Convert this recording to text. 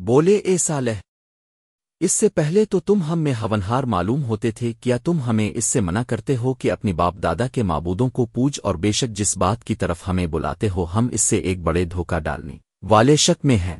بولے، اے صالح، اس سے پہلے تو تم ہم میں ہونہار معلوم ہوتے تھے، کیا تم ہمیں اس سے منع کرتے ہو کہ اپنی باپ دادا کے معبودوں کو پوج اور بے شک جس بات کی طرف ہمیں بلاتے ہو، ہم اس سے ایک بڑے دھوکہ ڈالنے والے شک میں ہیں؟